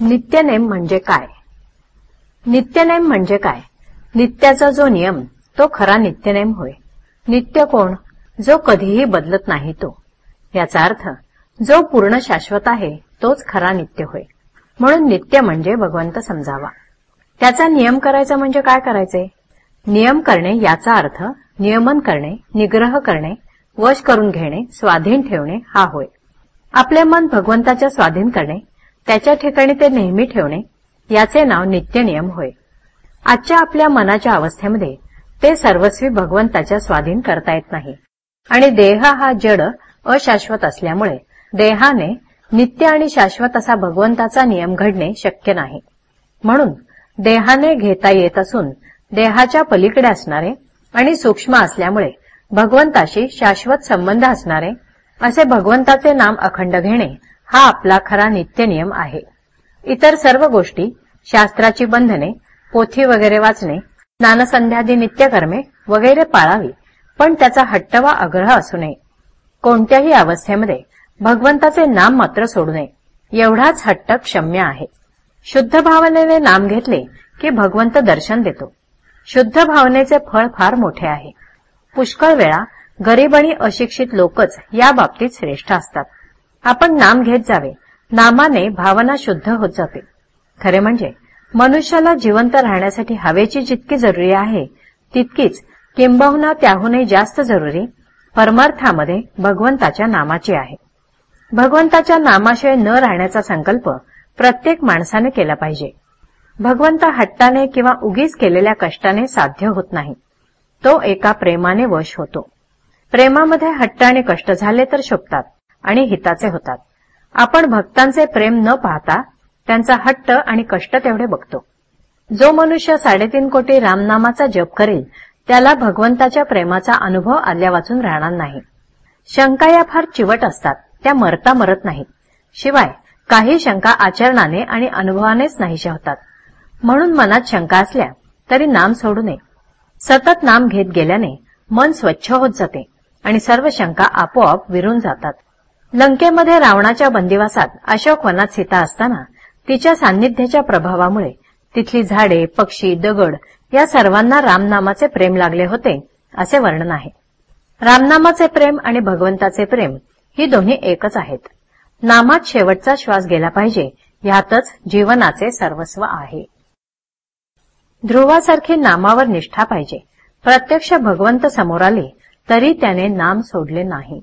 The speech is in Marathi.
नित्यनेम म्हणजे काय? नित्यनेम म्हणजे काय? नित्याचा जो नियम तो खरा नित्यनेम होय. नित्य कोण? जो कधीही बदलत नाही तो. याचा अर्थ जो पूर्ण शाश्वत आहे तोच खरा नित्य होय. म्हणून नित्य म्हणजे भगवंत समजावा. त्याचा नियम करायचा म्हणजे काय करायचे? नियम करणे याचा अर्थ नियमन करणे निग्रह करणे वश करून घेणे स्वाधीन ठेवणे हा होय. आपले मन भगवंताच्या स्वाधीन करणे त्याच्या ठिकाणी ते नेहमी ठेवणे याचे नाव नित्य नियम होय. आजच्या आपल्या मनाच्या अवस्थेमध्ये ते सर्वस्वी भगवंताच्या स्वाधीन करता येत नाही. आणि देह हा जड अशाश्वत असल्यामुळे देहाने नित्य आणि शाश्वत असा भगवंताचा नियम घडणे शक्य नाही. म्हणून देहाने घेता येत असून देहाच्या पलीकडे असणारे आणि सूक्ष्म असल्यामुळे भगवंताशी शाश्वत संबंध असणारे असे भगवंताचे नाम अखंड घेणे हा आपला खरा नित्य नियम आहे. इतर सर्व गोष्टी शास्त्राची बंधने पोथी वगैरे वाचणे स्नानसंध्यादी नित्यकर्मे वगैरे पाळावी पण त्याचा हट्ट वा आग्रह असू नये. कोणत्याही अवस्थेमध्ये भगवंताचे नाम मात्र सोडू नये. एवढाच हट्ट क्षम्य आहे. शुद्ध भावनेने नाम घेतले की भगवंत दर्शन देतो. शुद्ध भावनेचे फळ फार मोठे आहे. पुष्कळ वेळा गरीब आणि अशिक्षित लोकच या बाबतीत श्रेष्ठ असतात. आपण नाम घेत जावे. नामाने भावना शुद्ध होत जाते. खरे म्हणजे मनुष्याला जिवंत राहण्यासाठी हवेची जितकी जरुरी आहे तितकीच किंबहुना त्याहूनही जास्त जरुरी परमार्थामध्ये भगवंताच्या नामाची आहे. भगवंताच्या नामाशिवाय न राहण्याचा संकल्प प्रत्येक माणसाने केला पाहिजे. भगवंत हट्टाने किंवा उगीच केलेल्या कष्टाने साध्य होत नाही. तो एका प्रेमाने वश होतो. प्रेमामध्ये हट्ट आणि कष्ट झाले तर शोभतात. आणि हिताचे होतात. आपण भक्तांचे प्रेम न पाहता त्यांचा हट्ट आणि कष्ट तेवढे बघतो. जो मनुष्य साडेतीन कोटी रामनामाचा जप करेल त्याला भगवंताच्या प्रेमाचा अनुभव आल्या वाचून राहणार नाही. शंका या फार चिवट असतात त्या मरता मरत नाहीत. शिवाय काही शंका आचरणाने आणि अनुभवानेच नाहीशा होतात. म्हणून मनात शंका असल्या तरी नाम सोडू नये. सतत नाम घेत गेल्याने मन स्वच्छ होत जाते आणि सर्व शंका आपोआप विरून जातात. लंकेमध्ये रावणाच्या बंदिवासात अशोक वनात सीता असताना तिच्या सान्निध्याच्या प्रभावामुळे तिथली झाडे पक्षी दगड या सर्वांना रामनामाचे प्रेम लागले होते असे वर्णन आहे. रामनामाचे प्रेम आणि भगवंताचे प्रेम ही दोन्ही एकच आहेत. नामात शेवटचा श्वास गेला पाहिजे ह्यातच जीवनाचे सर्वस्व आहे. ध्रुवासारखी नामावर निष्ठा पाहिजे. प्रत्यक्ष भगवंत समोर आले तरी त्याने नाम सोडले नाही.